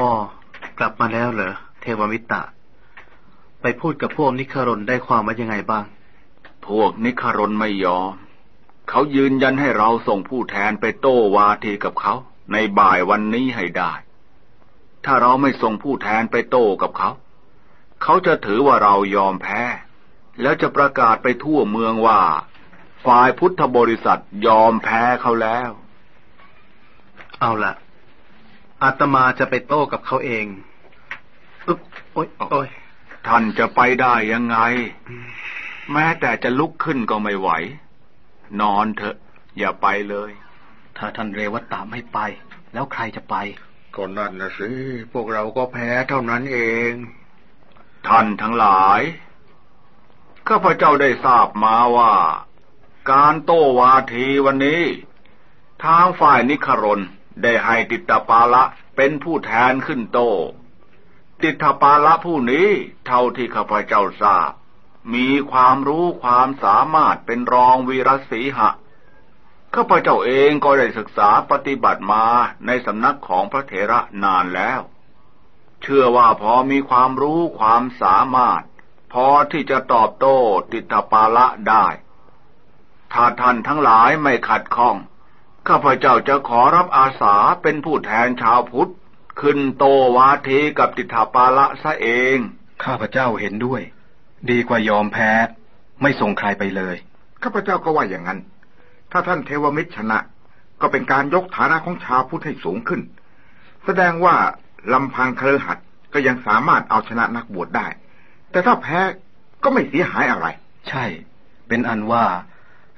อ๋อกลับมาแล้วเหรอ เทวมิตรไปพูดกับพวกนิครนได้ความว่ายังไงบ้าง พวกนิครนไม่ยอม เขายืนยันให้เราส่งผู้แทนไปโต้วาทีกับเขา ในบ่ายวันนี้ให้ได้ ถ้าเราไม่ส่งผู้แทนไปโต้กับเขา เขาจะถือว่าเรายอมแพ้ แล้วจะประกาศไปทั่วเมืองว่า ฝ่ายพุทธบริษัทยอมแพ้เขาแล้ว เอาละอาตมาจะไปโต้กับเขาเองอึ๊บโอ๊ยโอ๊ยท่านจะไปได้ยังไง แม้แต่จะลุกขึ้นก็ไม่ไหว นอนเถอะ อย่าไปเลย ถ้าท่านเรวัตตาไม่ไป แล้วใครจะไป ก็นั่นนะสิ พวกเราก็แพ้เท่านั้นเอง ท่านทั้งหลาย ข้าพเจ้าได้ทราบมาว่า การโต้วาทีวันนี้ ทางฝ่ายนิครนได้ให้ติตปาละเป็นผู้แทนขึ้นโต ติตปาละผู้นี้เท่าที่ข้าพเจ้าทราบ มีความรู้ความสามารถเป็นรองวีรศีหะ ข้าพเจ้าเองก็ได้ศึกษาปฏิบัติมาในสำนักของพระเถระนานแล้ว เชื่อว่าพอมีความรู้ความสามารถ พอที่จะตอบโต้ติตปาละได้ ถ้าท่านทั้งหลายไม่ขัดข้อง ข้าพเจ้าจะขอรับอาสาเป็นผู้แทนชาวพุทธ ขึ้นโตวาทีกับติถาปาละซะเอง ข้าพเจ้าเห็นด้วย ดีกว่ายอมแพ้ ไม่ส่งใครไปเลย ข้าพเจ้าก็ว่าอย่างนั้น ถ้าท่านเทวมิตรชนะ ก็เป็นการยกฐานะของชาวพุทธให้สูงขึ้น แสดงว่า ลำพังเครือหัดก็ยังสามารถเอาชนะนักบวชได้ แต่ถ้าแพ้ก็ไม่เสียหายอะไร ใช่ เป็นอันว่า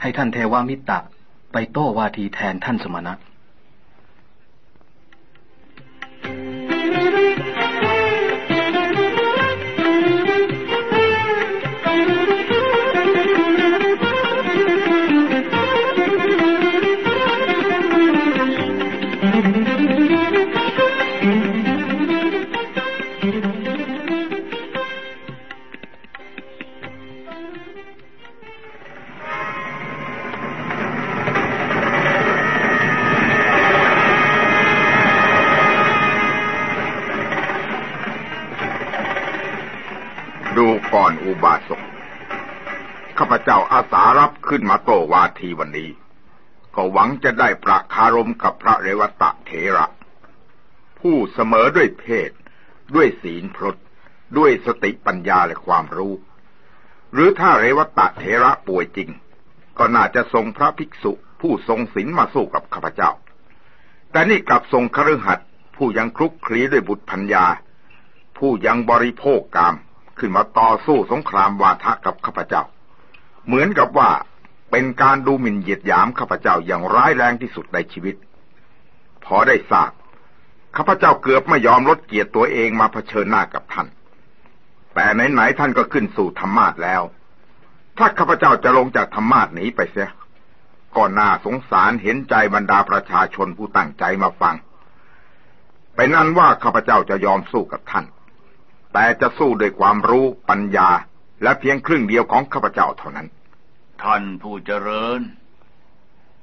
ให้ท่านเทวามิตรไปโต้วาทีแทนท่านสมณะ ขึ้นมาโตวาทีวันนี้ ก็หวังจะได้ประคารมกับพระเรวตะเถระ ผู้เสมอด้วยเพศ ด้วยศีลพรตด้วยสติปัญญาและความรู้ หรือถ้าเรวตะเถระป่วยจริง ก็น่าจะทรงพระภิกษุผู้ทรงศีลมาสู้กับข้าพเจ้า แต่นี่กลับทรงคฤหัสถ์ผู้ยังคลุกคลีด้วยบุตรพัญญา ผู้ยังบริโภคกามขึ้นมาต่อสู้สงครามวาทะกับข้าพเจ้า เหมือนกับว่า เป็นการดูหมิ่นเหยียดหยามข้าพเจ้าอย่างร้ายแรงที่สุดในชีวิต พอได้ทราบข้าพเจ้าเกือบไม่ยอมลดเกียรติตัวเองมาเผชิญหน้ากับท่าน แต่ไหนๆท่านก็ขึ้นสู่ธรรมาทแล้ว ถ้าข้าพเจ้าจะลงจากธรรมาทหนีไปเสียก็น่าสงสารเห็นใจบรรดาประชาชนผู้ตั้งใจมาฟังเป็นนั้นว่าข้าพเจ้าจะยอมสู้กับท่าน แต่จะสู้ด้วยความรู้ปัญญาและเพียงครึ่งเดียวของข้าพเจ้าเท่านั้น ท่านผู้เจริญ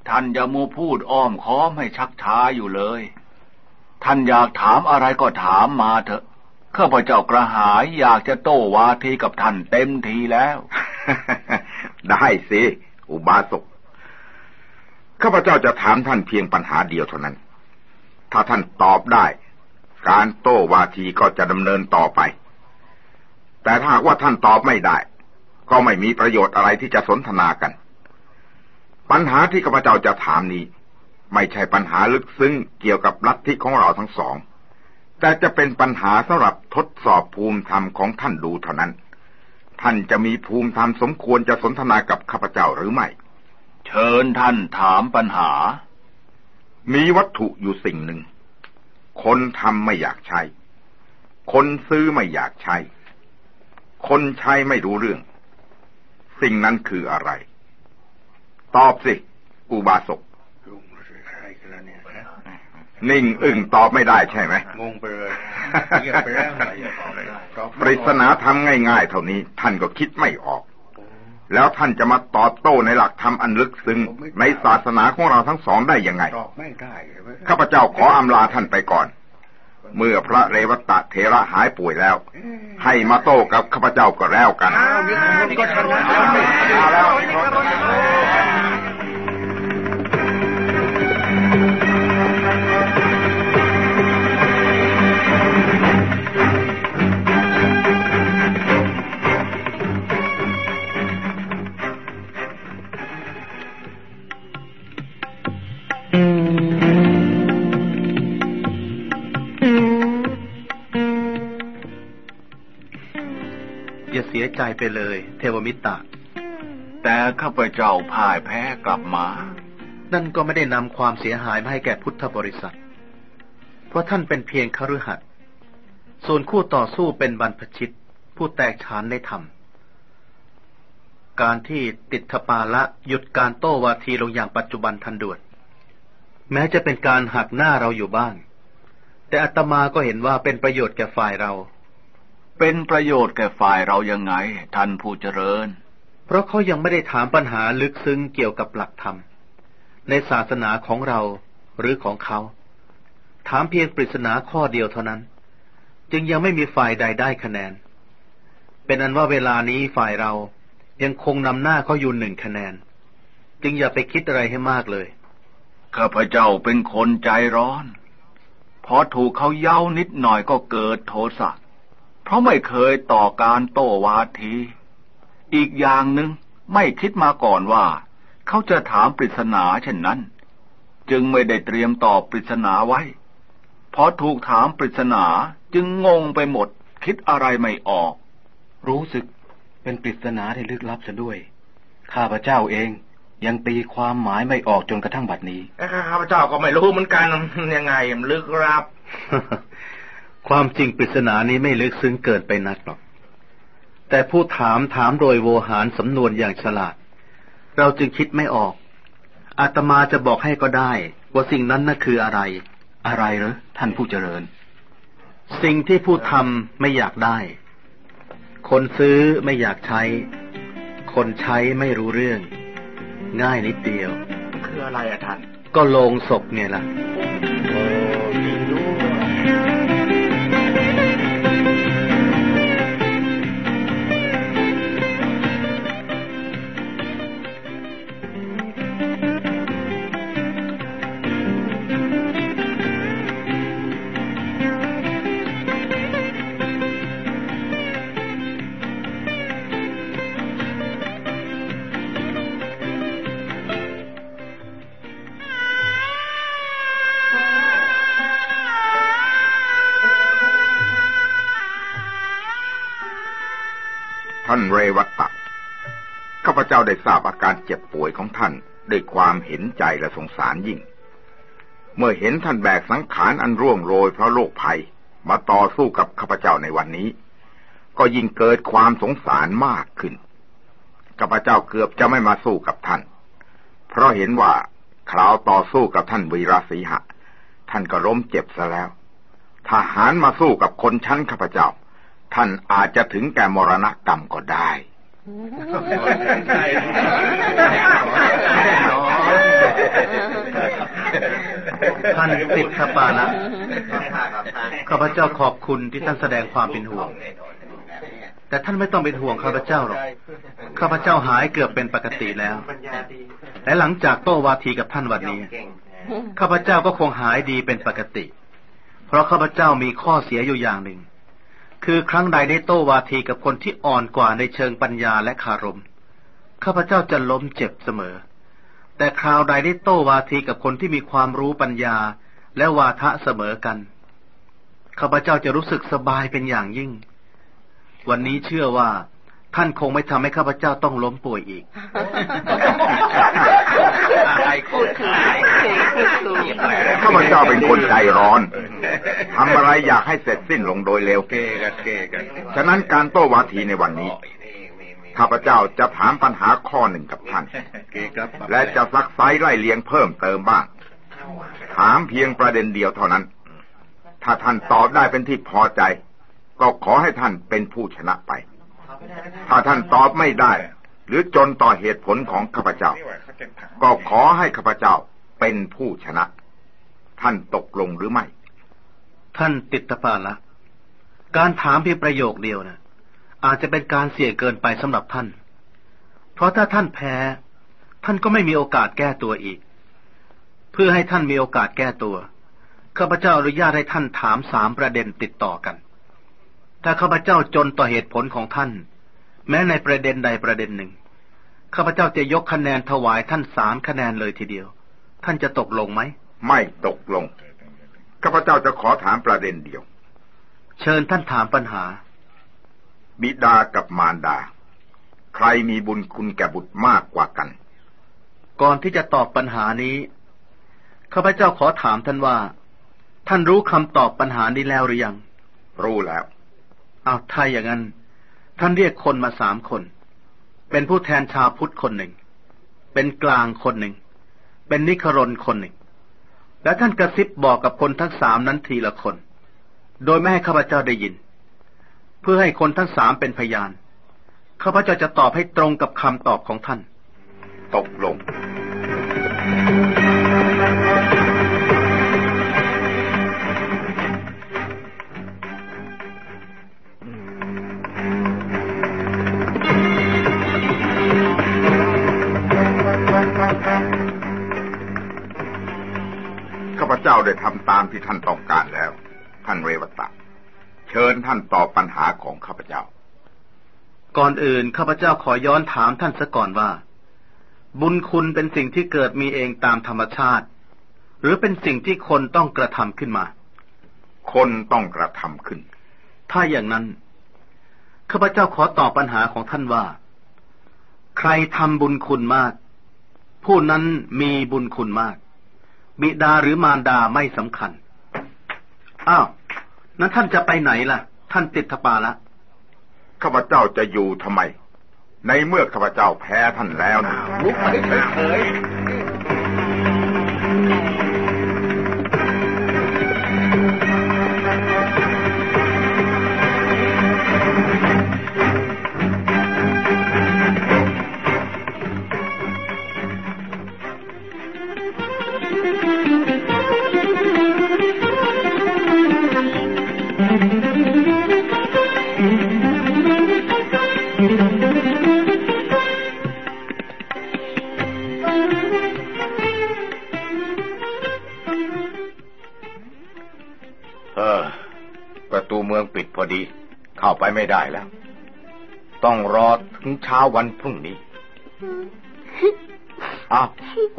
ท่านอย่ามัวพูดอ้อมค้อมให้ชักช้าอยู่เลย ท่านอยากถามอะไรก็ถามมาเถอะข้าพเจ้ากระหายอยากจะโต้วาทีกับท่านเต็มทีแล้ว ได้สิ อุบาสกข้าพเจ้าจะถามท่านเพียงปัญหาเดียวเท่านั้น ถ้าท่านตอบได้ การโต้วาทีก็จะดำเนินต่อไป แต่ถ้าว่าท่านตอบไม่ได้ ก็ไม่มีประโยชน์อะไรที่จะสนทนากัน ปัญหาที่ข้าพเจ้าจะถามนี้ ไม่ใช่ปัญหาลึกซึ้งเกี่ยวกับลัทธิของเราทั้งสอง แต่จะเป็นปัญหาสำหรับทดสอบภูมิธรรมของท่านดูเท่านั้น ท่านจะมีภูมิธรรมสมควรจะสนทนากับข้าพเจ้าหรือไม่ เชิญท่านถามปัญหา มีวัตถุอยู่สิ่งหนึ่ง คนทำไม่อยากใช้ คนซื้อไม่อยากใช้ คนใช้ไม่รู้เรื่อง สิ่งนั้นคืออะไร ตอบสิ อุบาสกนิ่งอึ้งตอบไม่ได้ใช่ไหมงงไปเลยเงียบไปแล้วหน่อยตอบปริศนาธรรมง่ายๆ เท่านี้ ท่านก็คิดไม่ออก แล้วท่านจะมาตอบโต้ในหลักธรรมอันลึกซึ้งในศาสนาของเราทั้งสองได้ยังไงตอบไม่ได้ใช่ไหมข้าพเจ้าขออำลาท่านไปก่อน เมื่อพระเรวตะเถระหายป่วยแล้ว ให้มาโต้กับข้าพเจ้าก็แล้วกัน สียใจไปเลย เทวมิตรแต่ข้าพเจ้าพ่ายแพ้กลับมา นั่นก็ไม่ได้นำความเสียหายมาให้แก่พุทธบริษัท เพราะท่านเป็นเพียงคฤหัสถ์ส่วนคู่ต่อสู้เป็นบรรพชิต ผู้แตกฉานในธรรม การที่ติดทปาละหยุดการโต้วาทีลงอย่างปัจจุบันทันด่วน แม้จะเป็นการหักหน้าเราอยู่บ้าง แต่อาตมาก็เห็นว่าเป็นประโยชน์แก่ฝ่ายเรา เป็นประโยชน์แก่ฝ่ายเรายังไง ท่านผู้เจริญ เพราะเขายังไม่ได้ถามปัญหาลึกซึ้งเกี่ยวกับหลักธรรม ในศาสนาของเราหรือของเขา ถามเพียงปริศนาข้อเดียวเท่านั้น จึงยังไม่มีฝ่ายใดได้คะแนน เป็นอันว่าเวลานี้ฝ่ายเรายังคงนำหน้าเขาอยู่หนึ่งคะแนน จึงอย่าไปคิดอะไรให้มากเลย ข้าพเจ้าเป็นคนใจร้อน พอถูกเขาเย้านิดหน่อยก็เกิดโทสะ เพราะไม่เคยต่อการโต้วาที อีกอย่างหนึ่งไม่คิดมาก่อนว่า เขาจะถามปริศนาเช่นนั้น จึงไม่ได้เตรียมตอบปริศนาไว้พอถูกถามปริศนาจึงงงไปหมด คิดอะไรไม่ออก รู้สึกเป็นปริศนาที่ลึกลับซะด้วย ข้าพเจ้าเองยังตีความหมายไม่ออกจนกระทั่งบัดนี้ข้าพเจ้าก็ไม่รู้เหมือนกันยังไงมันลึกลับ ความจริงปริศนานี้ไม่ลึกซึ้งเกินไปนักหรอก แต่ผู้ถามถามโดยโวหารสำนวนอย่างฉลาด เราจึงคิดไม่ออก อาตมาจะบอกให้ก็ได้ ว่าสิ่งนั้นน่ะคืออะไร อะไรเหรอท่านผู้เจริญ สิ่งที่ผู้ทำไม่อยากได้ คนซื้อไม่อยากใช้ คนใช้ไม่รู้เรื่อง ง่ายนิดเดียว คืออะไรอะท่าน ก็โลงศพไงล่ะ ได้ทราบอาการเจ็บป่วยของท่านด้วยความเห็นใจและสงสารยิ่ง เมื่อเห็นท่านแบกสังขารอันร่วงโรยเพราะโรคภัยมาต่อสู้กับข้าพเจ้าในวันนี้ ก็ยิ่งเกิดความสงสารมากขึ้นข้าพเจ้าเกือบจะไม่มาสู้กับท่าน เพราะเห็นว่าคราวต่อสู้กับท่านวีรศีหะ ท่านก็ล้มเจ็บซะแล้วถ้าหารมาสู้กับคนชั้นข้าพเจ้า ท่านอาจจะถึงแก่มรณกรรมก็ได้ ท่านติดทปาละข้าพเจ้าขอบคุณที่ท่านแสดงความเป็นห่วง แต่ท่านไม่ต้องเป็นห่วงข้าพเจ้าหรอก ข้าพเจ้าหายเกือบเป็นปกติแล้ว และหลังจากโต้วาทีกับท่านวันนี้ ข้าพเจ้าก็คงหายดีเป็นปกติ เพราะข้าพเจ้ามีข้อเสียอยู่อย่างหนึ่ง คือครั้งใดได้โต้วาทีกับคนที่อ่อนกว่าในเชิงปัญญาและคารม ข้าพเจ้าจะล้มเจ็บเสมอ แต่คราวใดได้โต้วาทีกับคนที่มีความรู้ปัญญาและวาทะเสมอกัน ข้าพเจ้าจะรู้สึกสบายเป็นอย่างยิ่ง วันนี้เชื่อว่า ท่านคงไม่ทำให้ข้าพเจ้าต้องล้มป่วยอีกพูดคือข้าพเจ้าเป็นคนใจร้อนทำอะไรอยากให้เสร็จสิ้นลงโดยเร็วเกกันเกกันฉะนั้นการโต้วาทีในวันนี้ ข้าพเจ้าจะถามปัญหาข้อหนึ่งกับท่านเกครับและจะซักไซไล่เลียงเพิ่มเติมบ้าง ถามเพียงประเด็นเดียวเท่านั้น ถ้าท่านตอบได้เป็นที่พอใจ ก็ขอให้ท่านเป็นผู้ชนะไป ถ้าท่านตอบไม่ได้ หรือจนต่อเหตุผลของข้าพเจ้า ก็ขอให้ข้าพเจ้าเป็นผู้ชนะ ท่านตกลงหรือไม่ ท่านติดตะปาละการถามเพียงประโยคเดียวนะอาจจะเป็นการเสี่ยงเกินไปสำหรับท่าน เพราะถ้าท่านแพ้ ท่านก็ไม่มีโอกาสแก้ตัวอีก เพื่อให้ท่านมีโอกาสแก้ตัวข้าพเจ้าอนุญาตให้ท่านถามสามประเด็นติดต่อกัน ถ้าข้าพเจ้าจนต่อเหตุผลของท่าน แม้ในประเด็นใดประเด็นหนึ่งข้าพเจ้าจะยกคะแนนถวายท่านสามคะแนนเลยทีเดียว ท่านจะตกลงไหม ไม่ตกลง ข้าพเจ้าจะขอถามประเด็นเดียว เชิญท่านถามปัญหา บิดากับมารดา ใครมีบุญคุณแก่บุตรมากกว่ากัน ก่อนที่จะตอบปัญหานี้ ข้าพเจ้าขอถามท่านว่า ท่านรู้คำตอบปัญหานี้แล้วหรือยัง รู้แล้ว เอาถ้าอย่างนั้น ท่านเรียกคนมาสามคน เป็นผู้แทนชาวพุทธคนหนึ่ง เป็นกลางคนหนึ่ง เป็นนิครนคนหนึ่ง และท่านกระซิบบอกกับคนทั้งสามนั้นทีละคน โดยไม่ให้ข้าพเจ้าได้ยิน เพื่อให้คนทั้งสามเป็นพยาน ข้าพเจ้าจะตอบให้ตรงกับคำตอบของท่าน ตกลง เจ้าได้ทำตามที่ท่านต้องการแล้ว ท่านเรวตะ เชิญท่านตอบปัญหาของข้าพเจ้า ก่อนอื่นข้าพเจ้าขอย้อนถามท่านซะก่อนว่า บุญคุณเป็นสิ่งที่เกิดมีเองตามธรรมชาติ หรือเป็นสิ่งที่คนต้องกระทำขึ้นมา คนต้องกระทำขึ้น ถ้าอย่างนั้นข้าพเจ้าขอตอบปัญหาของท่านว่า ใครทำบุญคุณมาก ผู้นั้นมีบุญคุณมาก บิดาหรือมารดาไม่สำคัญ อ้าว นั้นท่านจะไปไหนล่ะ ท่านติดทปาละ ข้าพเจ้าจะอยู่ทำไม ในเมื่อข้าพเจ้าแพ้ท่านแล้วนะลุกไปเฉย ไปไม่ได้แล้ว ต้องรอถึงเช้าวันพรุ่งนี้อ้าว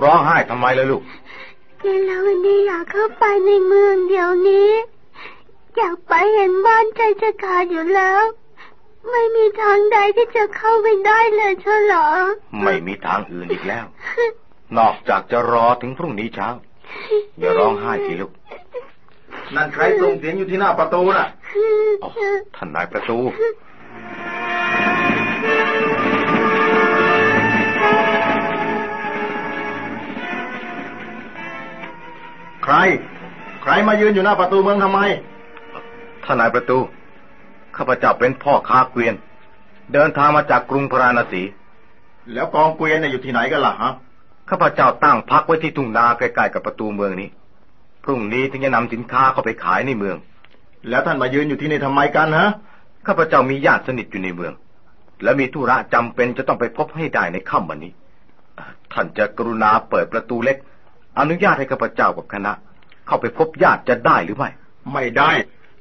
ร้องไห้ทำไมเลยลูกเยลาวันนี้อยากเข้าไปในเมืองเดี๋ยวนี้ อยากไปเห็นบ้านใจจะขาดอยู่แล้ว ไม่มีทางใดที่จะเข้าไปได้เลยเฉลอไม่มีทางอื่นอีกแล้ว นอกจากจะรอถึงพรุ่งนี้เช้า อย่าร้องไห้สิลูกๆ นั่นใครส่งเสียงอยู่ที่หน้าประตูน่ะอ๋อท่านนายประตูใคร ใครมายืนอยู่หน้าประตูเมืองทำไมท่านนายประตู ข้าพเจ้าเป็นพ่อค้าเกวียน เดินทางมาจากกรุงพาราณสี แล้วกองเกวียนเนี่ยอยู่ที่ไหนกันล่ะฮะ ข้าพเจ้าตั้งพักไว้ที่ทุ่งนาใกล้ๆกับประตูเมืองนี้ พรุ่งนี้ถึงจะนำสินค้าเข้าไปขายในเมือง แล้วท่านมายืนอยู่ที่นี่ทำไมกันฮะข้าพเจ้ามีญาติสนิทอยู่ในเมือง และมีธุระจำเป็นจะต้องไปพบให้ได้ในค่ำวันนี้ ท่านจะกรุณาเปิดประตูเล็ก อนุญาตให้ข้าพเจ้ากับคณะ เข้าไปพบญาติจะได้หรือไม่ ไม่ได้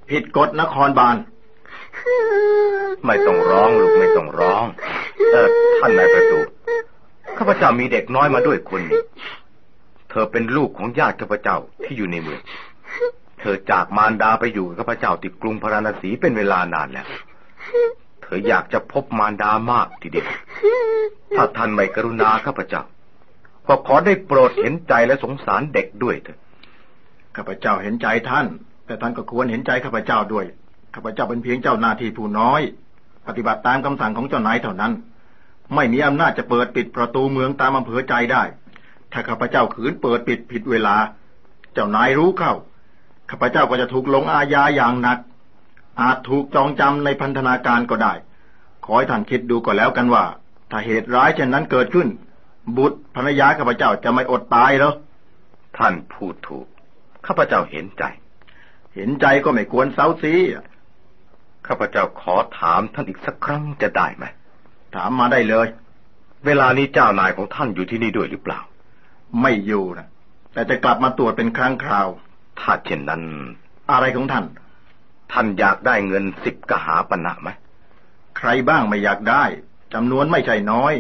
ผิดกฎนครบาล ไม่ต้องร้องลูกไม่ต้องร้อง เออท่านนายประตูข้าพเจ้ามีเด็กน้อยมาด้วยคนหนึ่ง เธอเป็นลูกของญาติข้าพเจ้าที่อยู่ในเมือง เธอจากมารดาไปอยู่กับข้าพเจ้าที่กรุงพาราณสีเป็นเวลานานแล้ว เธออยากจะพบมารดามากทีเดียว ถ้าท่านไม่กรุณาข้าพเจ้า ก็ขอได้โปรดเห็นใจและสงสารเด็กด้วยเถอะ ข้าพเจ้าเห็นใจท่าน แต่ท่านก็ควรเห็นใจข้าพเจ้าด้วย ข้าพเจ้าเป็นเพียงเจ้าหน้าที่ผู้น้อย ปฏิบัติตามคำสั่งของเจ้านายเท่านั้น ไม่มีอำนาจจะเปิดปิดประตูเมืองตามอำเภอใจได้ ถ้าข้าพเจ้าขืนเปิดปิดผิดเวลา เจ้านายรู้เข้า ข้าพเจ้าก็จะถูกลงอาญาอย่างหนัก อาจถูกจองจำในพันธนาการก็ได้ ขอให้ท่านคิดดูก็แล้วกันว่า ถ้าเหตุร้ายเช่นนั้นเกิดขึ้น บุตรภรรยาข้าพเจ้าจะไม่อดตายเหรอ ท่านพูดถูก ข้าพเจ้าเห็นใจ เห็นใจก็ไม่ควรเซาซีข้าพเจ้าขอถามท่านอีกสักครั้งจะได้ไหม ถามมาได้เลย เวลานี้เจ้านายของท่านอยู่ที่นี่ด้วยหรือเปล่า ไม่อยู่นะแต่จะกลับมาตรวจเป็นครั้งคราว ถ้าเช่นนั้น อะไรของท่าน ท่านอยากได้เงินสิบกหาปณะไหมใครบ้างไม่อยากได้จำนวนไม่ใช่น้อย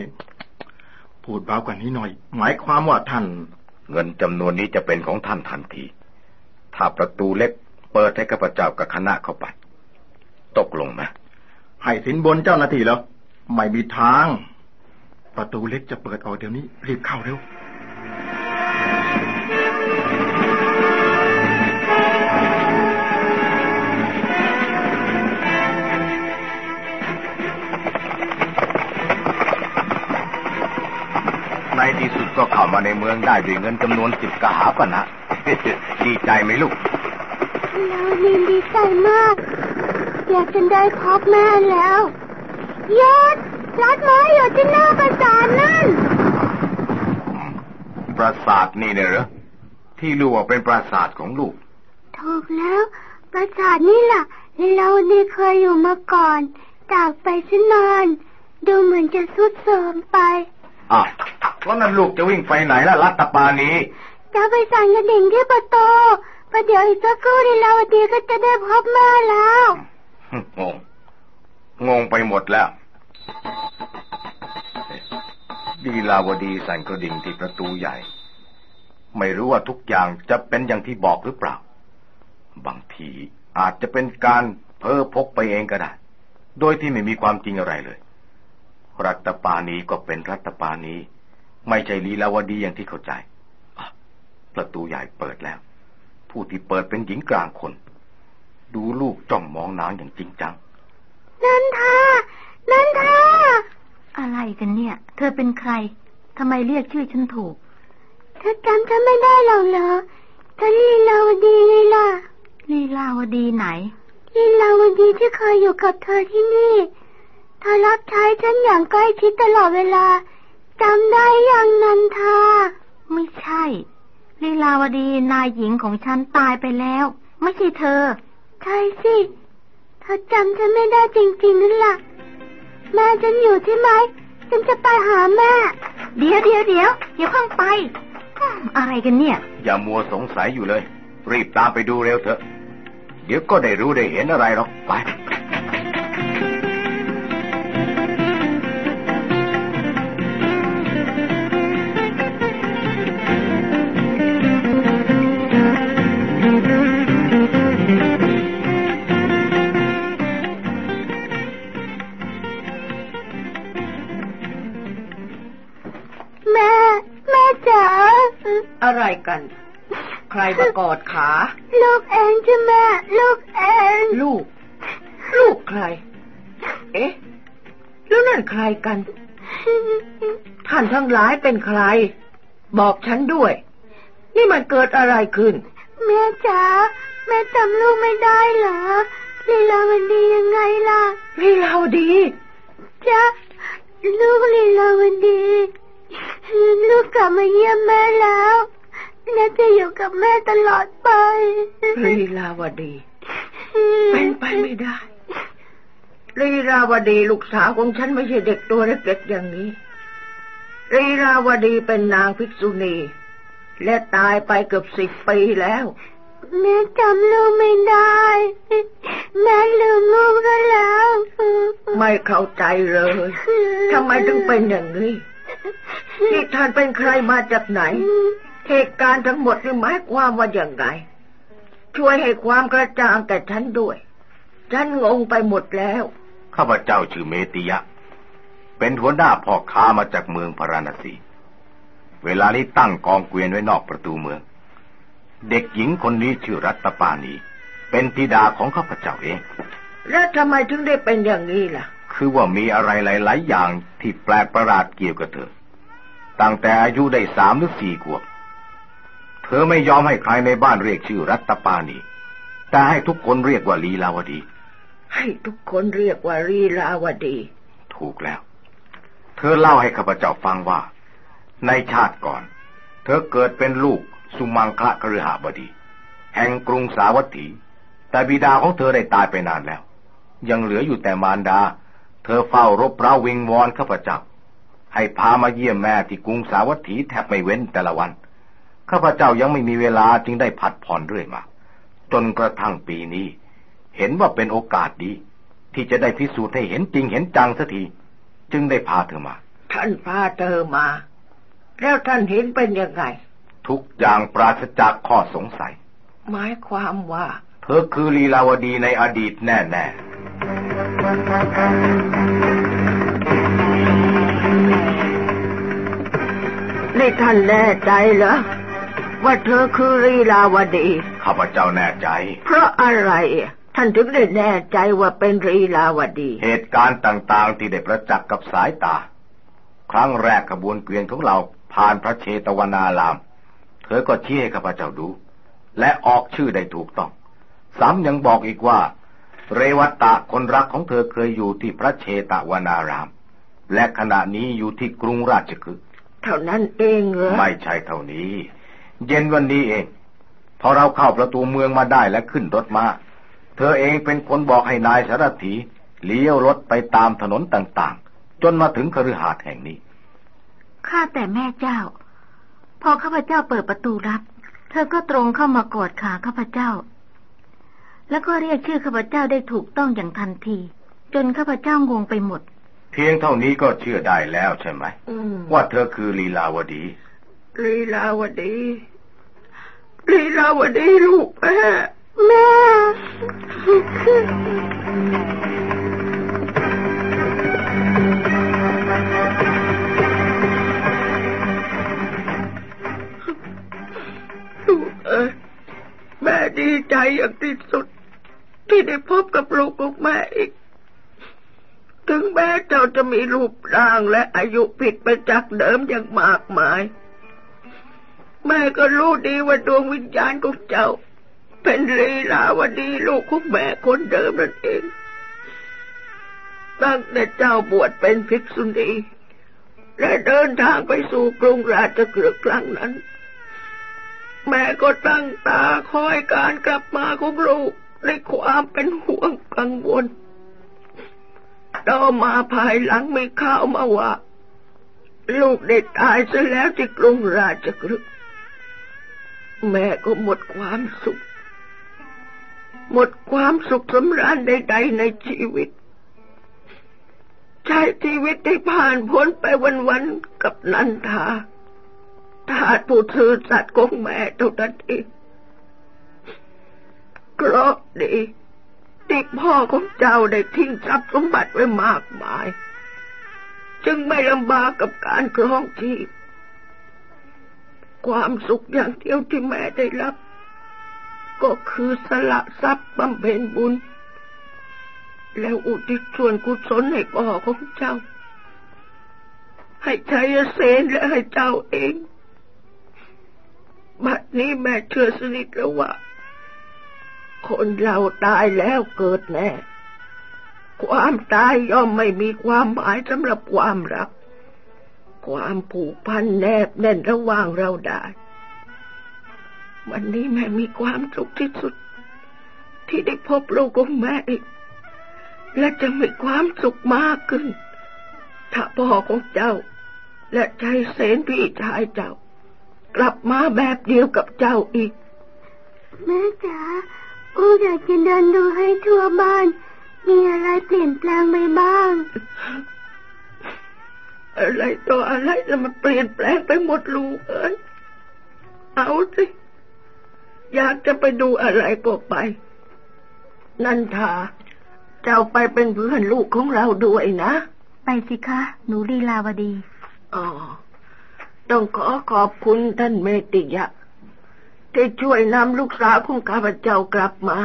พูดเบากว่านี้หน่อย หมายความว่าท่าน เงินจำนวนนี้จะเป็นของท่านทันที ถ้าประตูเล็กเปิดให้ข้าพเจ้ากับคณะเข้าไป ตกลงไหมให้สินบนเจ้าหน้าที่แล้ว ไม่มีทาง ประตูเล็กจะเปิดออกเดี๋ยวนี้ รีบเข้าเร็ว ก็เข้ามาในเมืองได้ด้วยเงินจำนวนสิบกหาปณะดีใจไหมลูกเราดีดีใจมากอยากจะได้พบแม่แล้วยศรัดไม้อยู่ที่หน้าประสานนั่น ปราสาทนี่เนี่ยเหรอที่รู้ว่าเป็นปราสาทของลูก ถูกแล้ว ปราสาทนี่ล่ะเราดีเคยอยู่มาก่อนจากไปซะนาน ดูเหมือนจะสุดโทรมไป อะ แล้วนั่นลูกจะวิ่งไปไหนล่ะรัตปานีจะไปสั่งกระดิ่งที่ประตูประเดี๋ยวอีกสักครู่ลีลาวดีก็จะได้พบแม่แล้วงงงงไปหมดแล้ว ดีลาวดีสั่นกระดิ่งที่ประตูใหญ่ ไม่รู้ว่าทุกอย่างจะเป็นอย่างที่บอกหรือเปล่า บางทีอาจจะเป็นการเพ้อพกไปเองก็ได้ โดยที่ไม่มีความจริงอะไรเลย รัตปานีก็เป็นรัตปานี ไม่ใช่ลีลาวดีอย่างที่เข้าใจอะประตูใหญ่เปิดแล้ว ผู้ที่เปิดเป็นหญิงกลางคน ดูลูกจ้องมองนางอย่างจริงจัง นันทา นันทา อะไรกันเนี่ย เธอเป็นใครทำไมเรียกชื่อฉันถูก เธอจำฉันไม่ได้หรอกเหรอฉันลีลาวดีเลยล่ะลีลาวดีไหนลีลาวดีที่เคยอยู่กับเธอที่นี่ เธอรับใช้ฉันอย่างใกล้ชิดตลอดเวลา จำได้อย่างนันทา ไม่ใช่ ลีลาวดีนายหญิงของฉันตายไปแล้ว ไม่ใช่เธอ ใช่สิเธอจำฉันไม่ได้จริงๆนั่นล่ะ แม่ฉันอยู่ใช่ไหม ฉันจะไปหาแม่ เดี๋ยวเดี๋ยวเดี๋ยวอย่าเพิ่งไปอืมอะไรกันเนี่ย อย่ามัวสงสัยอยู่เลย รีบตามไปดูเร็วเถอะ เดี๋ยวก็ได้รู้ได้เห็นอะไรหรอกไป อะไรกัน ใครมากอดขา ลูกเองใช่แม่ลูกเอง ลูก ลูกใคร เอ๊ะ แล้วนั่นใครกัน ท่านทั้งหลายเป็นใคร บอกฉันด้วย นี่มันเกิดอะไรขึ้น แม่จ๋าแม่จำลูกไม่ได้เหรอลีลามันดียังไงล่ะลีลาวดีจ๊ะลูกลีลาวดี ลูกกลับมาเยี่ยมแม่แล้วและจะอยู่กับแม่ตลอดไปลีลาวดี เป็นไปไม่ได้ลีลาวดีลูกสาวของฉันไม่ใช่เด็กตัวเล็กๆอย่างนี้ลีลาวดีเป็นนางภิกษุณี และตายไปเกือบสิบปีแล้วแม่จำลูกไม่ได้แม่ลืมลูกก็แล้ว ไม่เข้าใจเลยทำไมถึงเป็นอย่างนี้ นี่ท่านเป็นใครมาจากไหน เหตุการณ์ทั้งหมดนี่หมายความว่าอย่างไร ช่วยให้ความกระจ่างแก่ฉันด้วย ฉันงงไปหมดแล้ว ข้าพเจ้าชื่อเมติยะ เป็นหัวหน้าพ่อค้ามาจากเมืองพาราณสี เวลานี้ตั้งกองเกวียนไว้นอกประตูเมือง เด็กหญิงคนนี้ชื่อรัตปานี เป็นธิดาของข้าพเจ้าเอง แล้วทำไมถึงได้เป็นอย่างนี้ล่ะ คือว่ามีอะไรหลาย ๆ อย่างที่แปลกประหลาดเกี่ยวกับเธอ ตั้งแต่อายุได้สามหรือสี่ขวบ เธอไม่ยอมให้ใครในบ้านเรียกชื่อรัตปานีแต่ให้ทุกคนเรียกว่าลีลาวดี ให้ทุกคนเรียกว่าลีลาวดี ถูกแล้ว เธอเล่าให้ข้าพเจ้าฟังว่า ในชาติก่อน เธอเกิดเป็นลูกสุมังคละกฤหบดี แห่งกรุงสาวัตถี แต่บิดาของเธอได้ตายไปนานแล้ว ยังเหลืออยู่แต่มารดา เธอเฝ้ารบเร้าวิงวอนข้าพเจ้า ให้พามาเยี่ยมแม่ที่กรุงสาวัตถีแทบไม่เว้นแต่ละวัน ข้าพเจ้ายังไม่มีเวลาจึงได้ผัดผ่อนเรื่อยมา จนกระทั่งปีนี้ เห็นว่าเป็นโอกาสดี ที่จะได้พิสูจน์ให้เห็นจริงเห็นจังสักที จึงได้พาเธอมา ท่านพาเธอมา แล้วท่านเห็นเป็นยังไง ทุกอย่างปราศจากข้อสงสัย หมายความว่า เธอคือลีลาวดีในอดีตแน่ ๆ นี่ท่านแน่ใจเหรอว่าเธอคือลีลาวดี ข้าพเจ้าแน่ใจ เพราะอะไรท่านถึงได้แน่ใจว่าเป็นลีลาวดี เหตุการณ์ต่างๆ ที่ได้ประจักษ์กับสายตา ครั้งแรกขบวนเกวียนของเราผ่านพระเชตวนาราม เธอก็ชี้ให้ข้าพเจ้าดู และออกชื่อได้ถูกต้อง ซ้ำยังบอกอีกว่า เรวัตตะคนรักของเธอเคยอยู่ที่พระเชตวนาราม และขณะนี้อยู่ที่กรุงราชคฤห์ เท่านั้นเองเหรอไม่ใช่เท่านี้ เย็นวันนี้เอง พอเราเข้าประตูเมืองมาได้และขึ้นรถมา เธอเองเป็นคนบอกให้นายสารถีเลี้ยวรถไปตามถนนต่างๆ จนมาถึงคฤหาสน์แห่งนี้ ข้าแต่แม่เจ้า พอข้าพเจ้าเปิดประตูรับ เธอก็ตรงเข้ามากอดขาข้าพเจ้า แล้วก็เรียกชื่อข้าพเจ้าได้ถูกต้องอย่างทันที จนข้าพเจ้างงไปหมด เพียงเท่านี้ก็เชื่อได้แล้วใช่ไหมว่าเธอคือลีลาวดี ลีลาวดี ลีลาวดีลูกแม่แม่แม่ดีใจอย่างที่สุด ที่ได้พบกับลูกของแม่อีก ถึงแม้เจ้าจะมีรูปร่างและอายุผิดไปจากเดิมอย่างมากมาย แม่ก็รู้ดีว่าดวงวิญญาณของเจ้า เป็นลีลาวดีลูกของแม่คนเดิมนั่นเอง ตั้งแต่เจ้าบวชเป็นภิกษุณีและเดินทางไปสู่กรุงราชเกฤห์ครั้งนั้น แม่ก็ตั้งตาคอยการกลับมาของลูกในความเป็นห่วงกังวล ต่อมาภายหลังมีข่าวมาว่า ลูกได้ตายซะแล้วที่กรุงราชกฤห์แม่ก็หมดความสุข หมดความสุขสำราญใด ๆ ในชีวิต ใช้ชีวิตได้ผ่านพ้นไปวันๆกับนันทาทาผู้ซื่อสัตย์ของแม่เท่านั้นเองเพราะดี ที่พ่อของเจ้าได้ทิ้งทรัพย์สมบัติไว้มากมาย จึงไม่ลำบากกับการครองชีพ ความสุขอย่างเดียวที่แม่ได้รับ ก็คือสละทรัพย์บำเพ็ญบุญ แล้วอุทิศส่วนกุศลให้พ่อของเจ้า ให้ชัยเสนและให้เจ้าเอง บัดนี้แม่เชื่อสนิทแล้วว่า คนเราตายแล้วเกิดแน่ ความตายย่อมไม่มีความหมายสำหรับความรัก ความผูกพันแนบแน่นระหว่างเราได้ วันนี้แม่มีความสุขที่สุด ที่ได้พบลูกของแม่อีก และจะมีความสุขมากขึ้น ถ้าพ่อของเจ้า และใจเสนพี่ชายเจ้า กลับมาแบบเดียวกับเจ้าอีก แม่จ๋า อูอยากจะเดินดูให้ทั่วบ้าน มีอะไรเปลี่ยนแปลงไปบ้าง อะไรตัวอะไรแล้วมันเปลี่ยนแปลงไปหมดลูกเอ้ยเอาสิ อยากจะไปดูอะไรก็ไป นันทาเจ้าไปเป็นเพื่อนลูกของเราด้วยนะ ไปสิคะ หนูลีลาวดี อ๋อ ต้องขอขอบคุณท่านเมติยะ ที่ช่วยนำลูกสาวของข้าพเจ้ากลับมา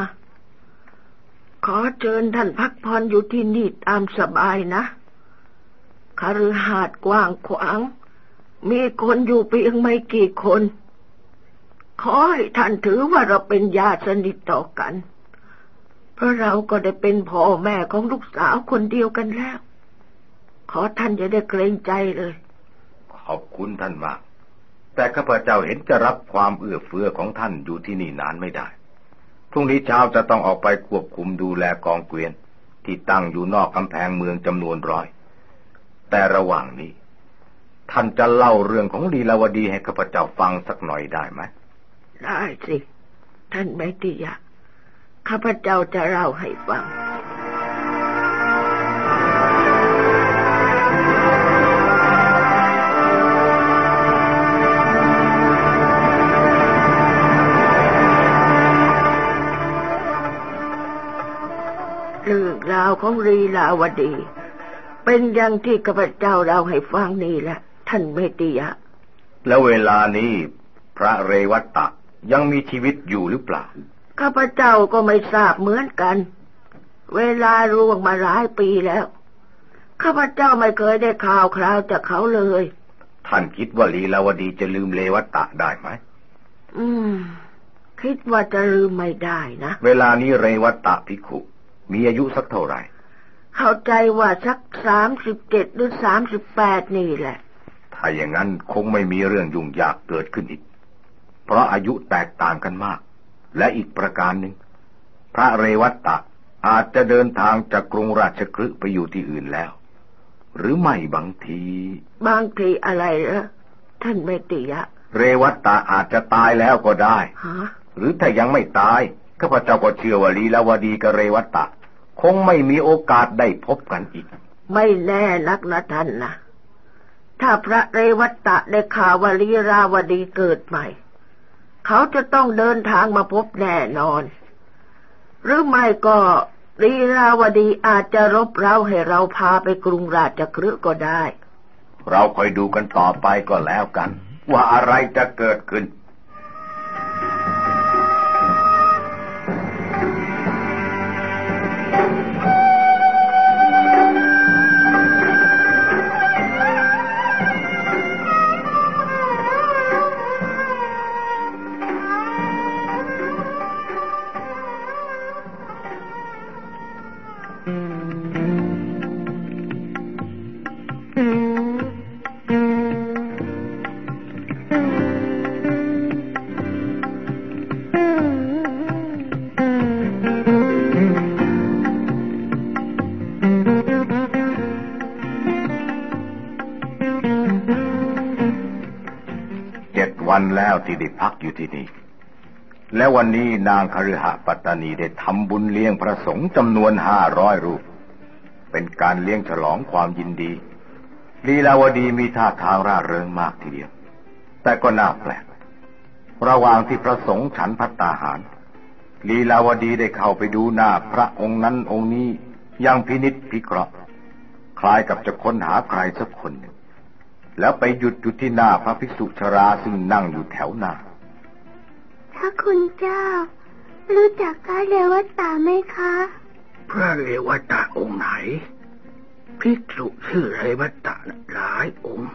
ขอเชิญท่านพักผ่อนอยู่ที่นี่ตามสบายนะคฤหาสน์กว้างขวาง มีคนอยู่เพียงไม่กี่คน ขอให้ท่านถือว่าเราเป็นญาติสนิทต่อกัน เพราะเราก็ได้เป็นพ่อแม่ของลูกสาวคนเดียวกันแล้ว ขอท่านจะได้เกรงใจเลย ขอบคุณท่านมาก แต่ข้าพเจ้าเห็นจะรับความเอื้อเฟื้อของท่านอยู่ที่นี่นานไม่ได้ พรุ่งนี้เช้าจะต้องออกไปควบคุมดูแลกองเกวียน ที่ตั้งอยู่นอกกำแพงเมืองจำนวนร้อย แต่ระหว่างนี้ ท่านจะเล่าเรื่องของลีลาวดีให้ข้าพเจ้าฟังสักหน่อยได้ไหม ได้สิ ท่านแม่ติยะ ข้าพเจ้าจะเล่าให้ฟังาวของรีลาวดี เป็นอย่างที่ข้าพเจ้าเล่าให้ฟังนี่แหละ ท่านเมติยะ แล้วเวลานี้พระเรวัตตะยังมีชีวิตอยู่หรือเปล่า ข้าพเจ้าก็ไม่ทราบเหมือนกัน เวลาร่วงมาหลายปีแล้ว ข้าพเจ้าไม่เคยได้ข่าวคราวจากเขาเลย ท่านคิดว่าลีลาวดีจะลืมเรวัตตะได้ไหม อืม คิดว่าจะลืมไม่ได้นะ เวลานี้เรวัตตะภิกขุ มีอายุสักเท่าไหร่ เข้าใจว่าสักสามสิบเจ็ดหรือสามสิบแปดนี่แหละ ถ้าอย่างนั้นคงไม่มีเรื่องยุ่งยากเกิดขึ้นอีก เพราะอายุแตกต่างกันมาก และอีกประการหนึ่ง พระเรวัตตะอาจจะเดินทางจากกรุงราชคฤห์ไปอยู่ที่อื่นแล้ว หรือไม่บางที บางทีอะไรเหรอท่านเมติยะ เรวัตตะอาจจะตายแล้วก็ได้ฮะหรือถ้ายังไม่ตายข้าพเจ้าก็เชื่อว่าลีลาวดีกับเรวัตตะ คงไม่มีโอกาสได้พบกันอีก ไม่แน่นักนะท่านนะถ้าพระเรวัตตะได้ข่าวว่าลีราวดีเกิดใหม่ เขาจะต้องเดินทางมาพบแน่นอน หรือไม่ก็ลีราวดีอาจจะรบเร้าให้เราพาไปกรุงราชคฤห์ก็ได้ เราคอยดูกันต่อไปก็แล้วกัน ว่าอะไรจะเกิดขึ้น ที่ได้พักอยู่ที่นี่ และวันนี้นางคฤหปัตตานีได้ทำบุญเลี้ยงพระสงฆ์จำนวนห้าร้อยรูป เป็นการเลี้ยงฉลองความยินดี ลีลาวดีมีท่าทางร่าเริงมากทีเดียว แต่ก็น่าแปลก ระหว่างที่พระสงฆ์ฉันภัตตาหาร ลีลาวดีได้เข้าไปดูหน้าพระองค์นั้นองค์นี้อย่างพินิจพิเคราะห์ คล้ายกับจะค้นหาใครสักคนหนึ่ง แล้วไปหยุดอยู่ที่หน้าพระภิกษุชราซึ่งนั่งอยู่แถวหน้า ถ้าคุณเจ้า รู้จักพระเรวัตตาไหมคะ พระเรวัตะองค์ไหน ภิกษุชื่อเรวัตะน่ะหลายองค์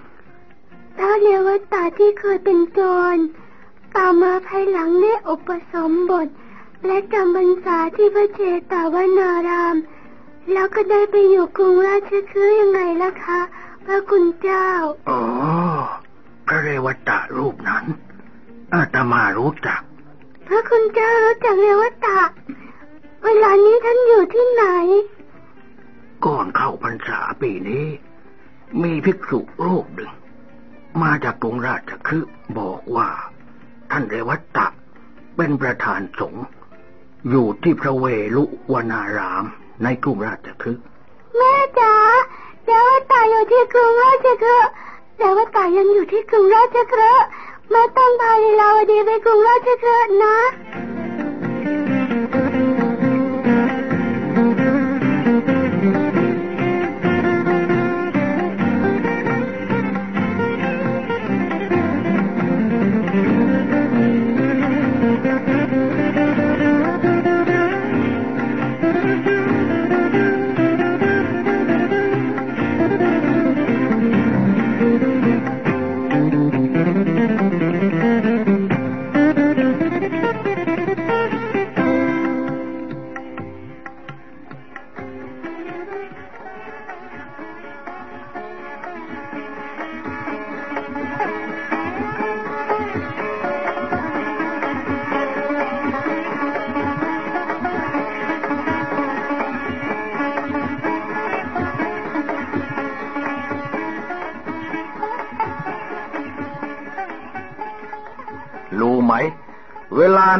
พระเรวัตตาที่เคยเป็นโจรต่อมาภายหลังได้อุปสมบท และจำพรรษาที่พระเจตาวนาราม แล้วก็ได้ไปอยู่กรุงราชคฤห์ยังไงล่ะคะ พระคุณเจ้า อ๋อ พระเรวัตะรูปนั้น อาตมารู้จัก พระคุณเจ้ารู้จักเรวัตตาเวลานี้ท่านอยู่ที่ไหน ก่อนเข้าพรรษาปีนี้ มีภิกษุรูปหนึ่ง มาจากกรุงราชคฤห์บอกว่า ท่านเรวัตตะเป็นประธานสงฆ์อยู่ที่พระเวลุวนารามในกรุงราชคฤห์แม่จ๋า เรวัตตาอยู่ที่กรุงราชคฤห์เรวัตตายังอยู่ที่กรุงราชคฤห์ไม่ต้องพาลีลาวดีไปกรุงราชคฤห์นะ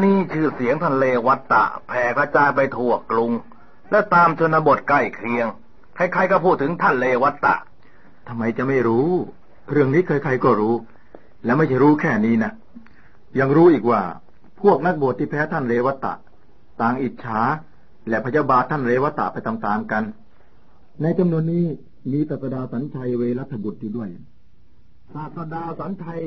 นี้ชื่อเสียงท่านเลวัตตะแผ่กระจายไปทั่วกรุง และตามชนบทใกล้เคียง ใครๆก็พูดถึงท่านเลวัตตะทำไมจะไม่รู้ เรื่องนี้ใครๆก็รู้ และไม่ใช่รู้แค่นี้นะยังรู้อีกว่า พวกนักบวชที่แพ้ท่านเรวัตตะ ต่างอิจฉาและพยาบาทท่านเรวัตตะไปตามๆกัน ในจำนวนนี้มีตสดาสัญชัยเวรัตบุตรอยู่ด้วยตสดาสัญชัย